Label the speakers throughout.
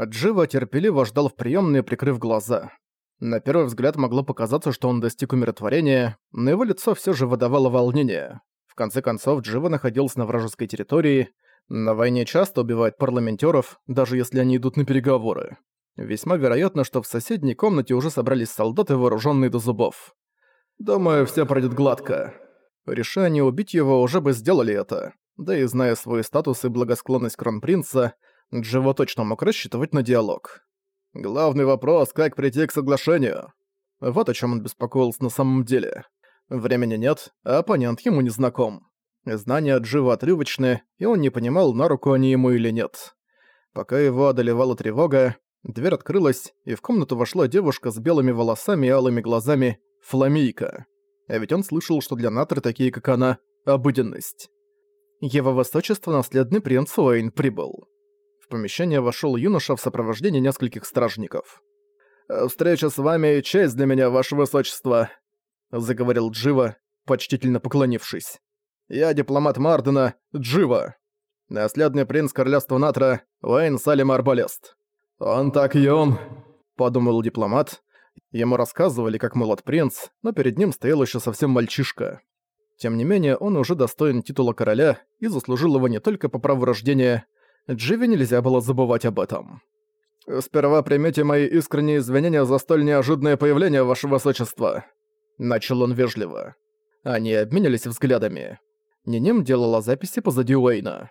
Speaker 1: Джива терпеливо ждал в приёмной, прикрыв глаза. На первый взгляд могло показаться, что он достиг умиротворения, но его лицо всё же выдавало волнение. В конце концов, Джива находился на вражеской территории. На войне часто убивают парламентеров, даже если они идут на переговоры. Весьма вероятно, что в соседней комнате уже собрались солдаты, вооруженные до зубов. «Думаю, все пройдет гладко». Решение убить его уже бы сделали это. Да и зная свой статус и благосклонность кронпринца, Дживо точно мог рассчитывать на диалог. Главный вопрос, как прийти к соглашению. Вот о чем он беспокоился на самом деле. Времени нет, а оппонент ему не знаком. Знания Джива отрывочны, и он не понимал, на руку они ему или нет. Пока его одолевала тревога, дверь открылась, и в комнату вошла девушка с белыми волосами и алыми глазами, Фламейка. А ведь он слышал, что для Натры такие, как она, обыденность. Его высочество наследный принц Уэйн прибыл. В помещение вошел юноша в сопровождении нескольких стражников. «Э, «Встреча с вами — честь для меня, ваше высочество», — заговорил Джива, почтительно поклонившись. «Я дипломат Мардена, Джива. Наследный принц королевства Натра, Уэйн Салим Арбалест». «Он так юн», — подумал дипломат. Ему рассказывали, как молод принц, но перед ним стоял еще совсем мальчишка. Тем не менее, он уже достоин титула короля и заслужил его не только по праву рождения, Дживи нельзя было забывать об этом. «Сперва примите мои искренние извинения за столь неожиданное появление, ваше высочество», — начал он вежливо. Они обменялись взглядами. Ниним делала записи позади Уэйна.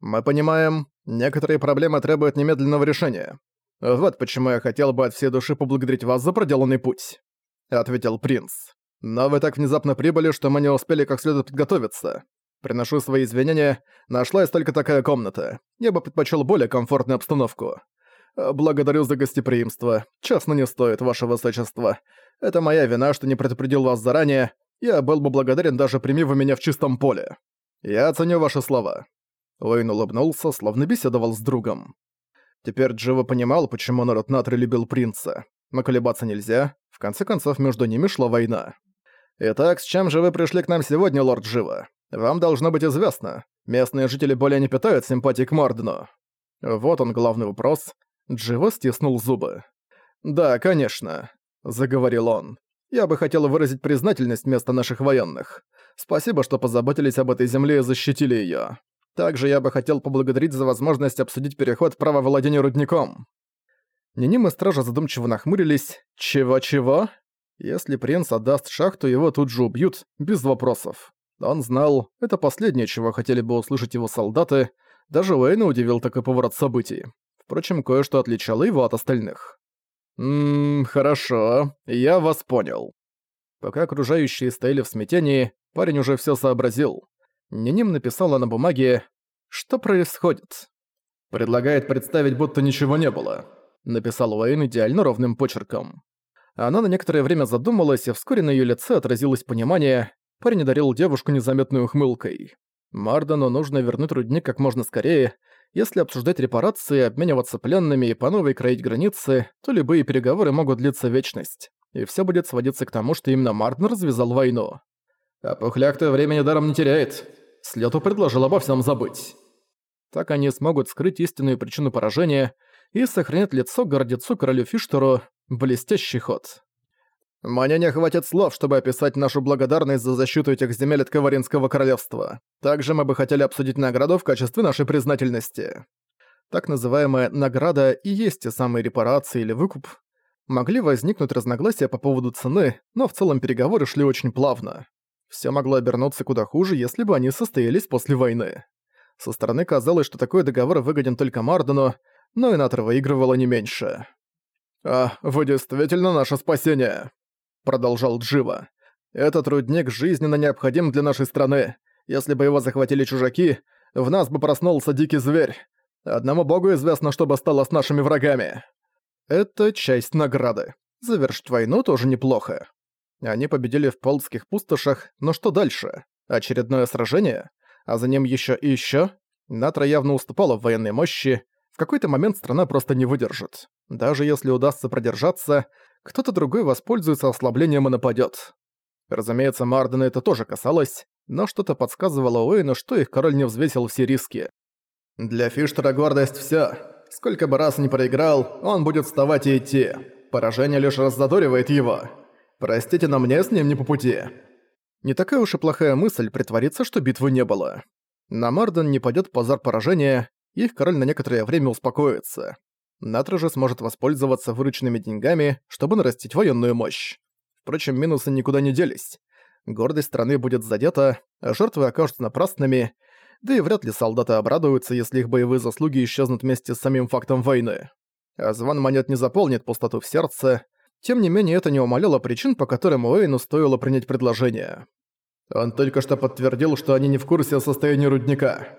Speaker 1: «Мы понимаем, некоторые проблемы требуют немедленного решения. Вот почему я хотел бы от всей души поблагодарить вас за проделанный путь», — ответил принц. «Но вы так внезапно прибыли, что мы не успели как следует подготовиться. Приношу свои извинения, нашлась только такая комната. Я бы предпочел более комфортную обстановку. Э, благодарю за гостеприимство. Честно не стоит, ваше высочество. Это моя вина, что не предупредил вас заранее. Я был бы благодарен, даже прими вы меня в чистом поле. Я оценю ваши слова». Уэйн улыбнулся, словно беседовал с другом. Теперь Джива понимал, почему народ Натри любил принца. Но колебаться нельзя. В конце концов, между ними шла война. «Итак, с чем же вы пришли к нам сегодня, лорд Джива?» Вам должно быть известно, местные жители более не питают симпатии к Мордену. Вот он главный вопрос. Дживо стиснул зубы. «Да, конечно», — заговорил он. «Я бы хотел выразить признательность вместо наших военных. Спасибо, что позаботились об этой земле и защитили её. Также я бы хотел поблагодарить за возможность обсудить переход права владения рудником». Ниним и стража задумчиво нахмурились. «Чего-чего?» Если принц отдаст шахту, его тут же убьют, без вопросов. Он знал, это последнее, чего хотели бы услышать его солдаты, даже Уэйна удивил такой поворот событий. Впрочем, кое-что отличало его от остальных. «Ммм, хорошо, я вас понял». Пока окружающие стояли в смятении, парень уже все сообразил. Ниним написала на бумаге «Что происходит?» «Предлагает представить, будто ничего не было», — написал Уэйн идеально ровным почерком. Она на некоторое время задумалась, и вскоре на ее лице отразилось понимание, Парень одарил девушку незаметной ухмылкой. Мардену нужно вернуть рудник как можно скорее. Если обсуждать репарации, обмениваться пленными и по новой кроить границы, то любые переговоры могут длиться вечность. И все будет сводиться к тому, что именно Марден развязал войну. А Пухляк-то времени даром не теряет. Слету предложил обо всем забыть. Так они смогут скрыть истинную причину поражения и сохранят лицо гордецу королю Фиштеру. Блестящий ход. Мне не хватит слов, чтобы описать нашу благодарность за защиту этих земель от Каваринского королевства. Также мы бы хотели обсудить награду в качестве нашей признательности. Так называемая «награда» и есть те самые репарации или выкуп. Могли возникнуть разногласия по поводу цены, но в целом переговоры шли очень плавно. Все могло обернуться куда хуже, если бы они состоялись после войны. Со стороны казалось, что такой договор выгоден только Мардену, но Инатор выигрывала не меньше. «А, вы действительно наше спасение!» Продолжал Джива. «Этот рудник жизненно необходим для нашей страны. Если бы его захватили чужаки, в нас бы проснулся дикий зверь. Одному богу известно, что бы стало с нашими врагами». Это часть награды. Завершить войну тоже неплохо. Они победили в полдских пустошах, но что дальше? Очередное сражение? А за ним еще и еще? Натра явно уступала в военной мощи. В какой-то момент страна просто не выдержит. Даже если удастся продержаться, кто-то другой воспользуется ослаблением и нападёт. Разумеется, Мардена это тоже касалось, но что-то подсказывало Уэйну, что их король не взвесил все риски. «Для Фиштера гордость всё. Сколько бы раз ни проиграл, он будет вставать и идти. Поражение лишь раззадоривает его. Простите, но мне с ним не по пути. Не такая уж и плохая мысль притвориться, что битвы не было. На Марден не пойдет позор поражения, их король на некоторое время успокоится. Натра же сможет воспользоваться вырученными деньгами, чтобы нарастить военную мощь. Впрочем, минусы никуда не делись. Гордость страны будет задета, а жертвы окажутся напрасными, да и вряд ли солдаты обрадуются, если их боевые заслуги исчезнут вместе с самим фактом войны. А звон монет не заполнит пустоту в сердце, тем не менее это не умаляло причин, по которым Уэйну стоило принять предложение. Он только что подтвердил, что они не в курсе о состоянии рудника.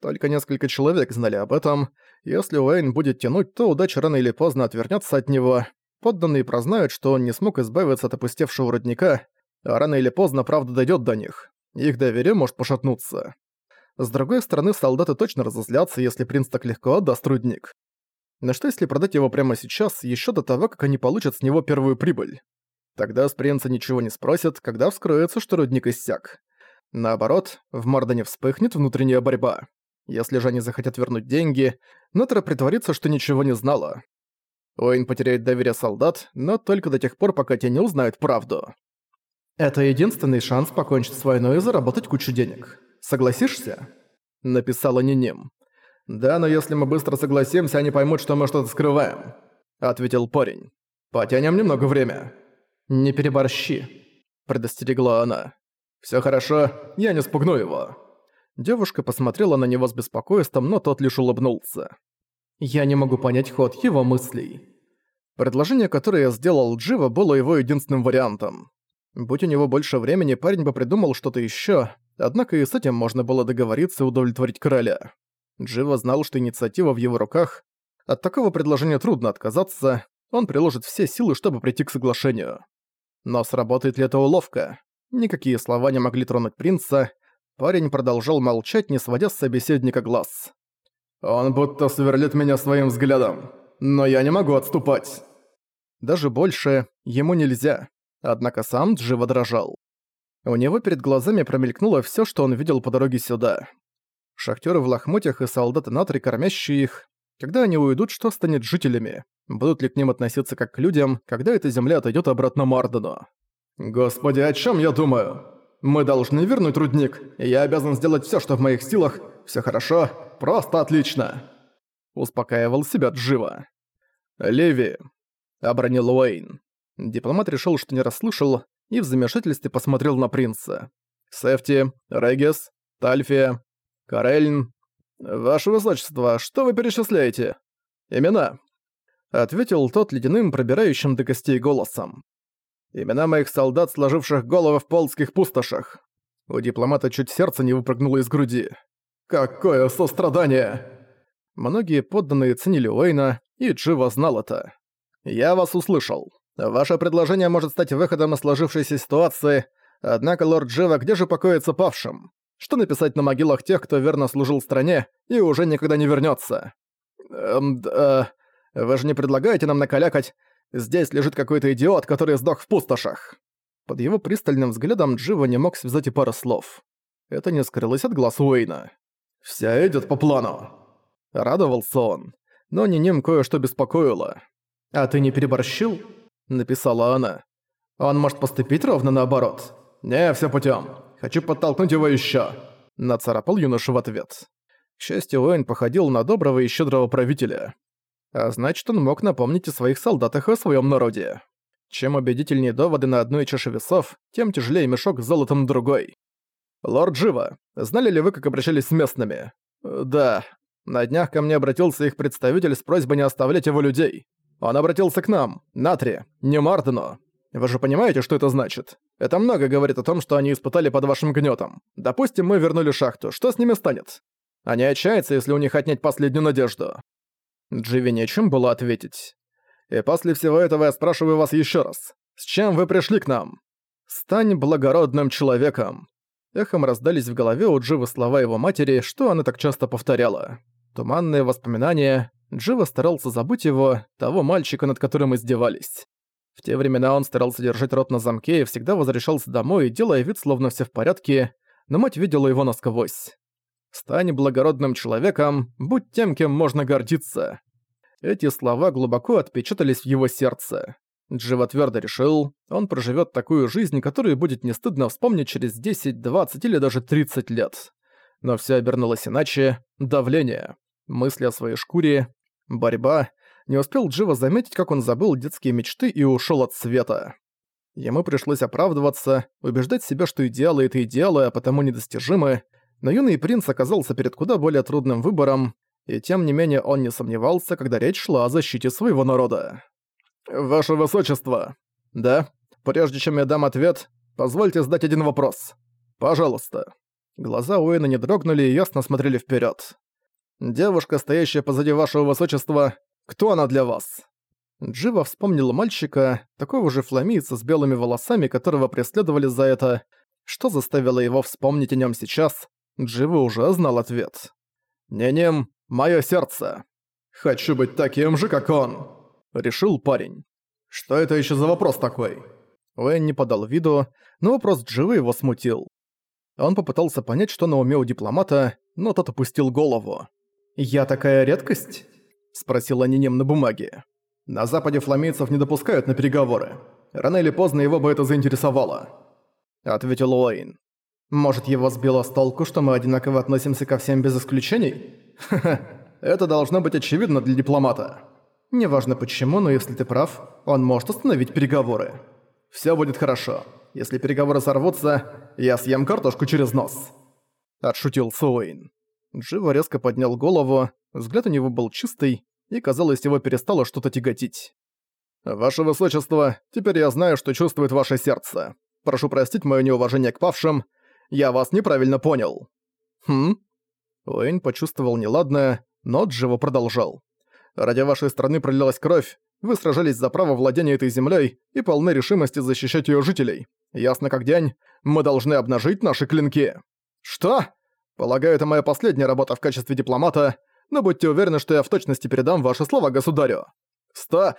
Speaker 1: Только несколько человек знали об этом. Если Уэйн будет тянуть, то удача рано или поздно отвернется от него. Подданные прознают, что он не смог избавиться от опустевшего рудника, а рано или поздно правда дойдет до них. Их доверие может пошатнуться. С другой стороны, солдаты точно разозлятся, если принц так легко отдаст рудник. Но что если продать его прямо сейчас, еще до того, как они получат с него первую прибыль? Тогда с принца ничего не спросят, когда вскроется, что рудник иссяк. Наоборот, в Мордоне вспыхнет внутренняя борьба. Если же они захотят вернуть деньги, Нотра притворится, что ничего не знала. Уэйн потеряет доверие солдат, но только до тех пор, пока те не узнают правду. Это единственный шанс покончить с войной и заработать кучу денег. Согласишься?» Написала Ниним. «Да, но если мы быстро согласимся, они поймут, что мы что-то скрываем», ответил парень. «Потянем немного время». «Не переборщи», предостерегла она. «Всё хорошо, я не спугну его». Девушка посмотрела на него с беспокойством, но тот лишь улыбнулся. «Я не могу понять ход его мыслей». Предложение, которое я сделал Джива, было его единственным вариантом. Будь у него больше времени, парень бы придумал что-то ещё, однако и с этим можно было договориться и удовлетворить короля. Джива знал, что инициатива в его руках. От такого предложения трудно отказаться, он приложит все силы, чтобы прийти к соглашению. Но сработает ли эта уловка? Никакие слова не могли тронуть принца. Парень продолжал молчать, не сводя с собеседника глаз. «Он будто сверлит меня своим взглядом, но я не могу отступать». Даже больше ему нельзя. Однако сам Джива дрожал. У него перед глазами промелькнуло всё, что он видел по дороге сюда. Шахтёры в лохмотьях и солдаты Натри, кормящие их. Когда они уйдут, что станет жителями? Будут ли к ним относиться как к людям, когда эта земля отойдёт обратно Мардену? «Господи, о чём я думаю? Мы должны вернуть рудник, я обязан сделать всё, что в моих силах. Всё хорошо, просто отлично!» Успокаивал себя Джива. «Леви», — обронил Уэйн. Дипломат решил, что не расслышал, и в замешательстве посмотрел на принца. «Сефти, Регис, Тальфия, Карельн. Ваше Высочество, что вы перечисляете? Имена?» Ответил тот ледяным, пробирающим до костей голосом. «Имена моих солдат, сложивших головы в полских пустошах». У дипломата чуть сердце не выпрыгнуло из груди. «Какое сострадание!» Многие подданные ценили Уэйна, и Джива знал это. «Я вас услышал. Ваше предложение может стать выходом из сложившейся ситуации, однако, лорд Джива, где же покоится павшим? Что написать на могилах тех, кто верно служил стране и уже никогда не вернется? Эм, да... Вы же не предлагаете нам накалякать «Здесь лежит какой-то идиот, который сдох в пустошах». Под его пристальным взглядом Джива не мог связать и пару слов. Это не скрылось от глаз Уэйна. «Вся идет по плану», — радовался он. Но не ним кое-что беспокоило. «А ты не переборщил?» написала она. «Он может поступить ровно наоборот». «Не, все путем. Хочу подтолкнуть его еще. нацарапал юноша в ответ. К счастью, Уэйн походил на доброго и щедрого правителя. А значит, он мог напомнить о своих солдатах и о своем народе. Чем убедительнее доводы на одной чаше весов, тем тяжелее мешок с золотом другой. «Лорд Джива, знали ли вы, как обращались с местными?» «Да. На днях ко мне обратился их представитель с просьбой не оставлять его людей. Он обратился к нам, Натри, не Мартину. Вы же понимаете, что это значит? Это много говорит о том, что они испытали под вашим гнетом. Допустим, мы вернули шахту. Что с ними станет? Они отчаятся, если у них отнять последнюю надежду. Дживи нечем было ответить. И после всего этого я спрашиваю вас еще раз. С чем вы пришли к нам? Стань благородным человеком. Эхом раздались в голове у Дживы слова его матери, что она так часто повторяла. Туманные воспоминания, Джива старался забыть его, того мальчика, над которым издевались. В те времена он старался держать рот на замке и всегда возвращался домой, делая вид, словно все в порядке, но мать видела его насквозь. «Стань благородным человеком, будь тем, кем можно гордиться». Эти слова глубоко отпечатались в его сердце. Джива твердо решил, он проживет такую жизнь, которую будет не стыдно вспомнить через 10, 20 или даже 30 лет. Но все обернулось иначе. Давление. Мысли о своей шкуре. Борьба. Не успел Джива заметить, как он забыл детские мечты и ушел от света. Ему пришлось оправдываться, убеждать себя, что идеалы — это идеалы, а потому недостижимы, но юный принц оказался перед куда более трудным выбором, и тем не менее он не сомневался, когда речь шла о защите своего народа. «Ваше Высочество!» «Да? Прежде чем я дам ответ, позвольте задать один вопрос. Пожалуйста». Глаза Уэйна не дрогнули и ясно смотрели вперед. «Девушка, стоящая позади вашего Высочества, кто она для вас?» Джива вспомнила мальчика, такого же фламийца с белыми волосами, которого преследовали за это. Что заставило его вспомнить о нем сейчас? Джива уже знал ответ. «Не-нем, моё сердце. Хочу быть таким же, как он», — решил парень. «Что это еще за вопрос такой?» Уэйн не подал виду, но вопрос Дживы его смутил. Он попытался понять, что на уме у дипломата, но тот опустил голову. «Я такая редкость?» — спросил Анинем на бумаге. На западе фламейцев не допускают на переговоры. Рано или поздно его бы это заинтересовало. Ответил Уэйн. Может, его сбило с толку, что мы одинаково относимся ко всем без исключений? Ха-ха, это должно быть очевидно для дипломата. Неважно почему, но если ты прав, он может остановить переговоры. Всё будет хорошо. Если переговоры сорвутся, я съем картошку через нос. Отшутил Суэйн. Джива резко поднял голову, взгляд у него был чистый, и, казалось, его перестало что-то тяготить. «Ваше Высочество, теперь я знаю, что чувствует ваше сердце. Прошу простить моё неуважение к павшим. Я вас неправильно понял». «Хм?» Уэйн почувствовал неладное, но Дживо продолжал. «Ради вашей страны пролилась кровь, вы сражались за право владения этой землей и полны решимости защищать ее жителей. Ясно как день, мы должны обнажить наши клинки». «Что?» «Полагаю, это моя последняя работа в качестве дипломата, но будьте уверены, что я в точности передам ваши слова государю. Ста...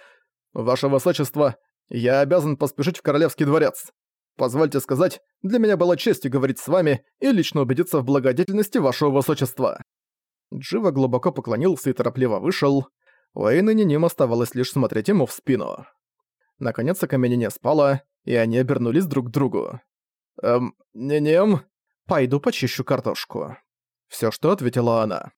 Speaker 1: Ваше Высочество, я обязан поспешить в Королевский дворец. Позвольте сказать, для меня было честью говорить с вами и лично убедиться в благодетельности вашего Высочества». Джива глубоко поклонился и торопливо вышел. Уэйн и Ниним оставалось лишь смотреть ему в спину. Наконец окаменение спало, и они обернулись друг к другу. «Эм, Ниним, пойду почищу картошку». Всё, что ответила она.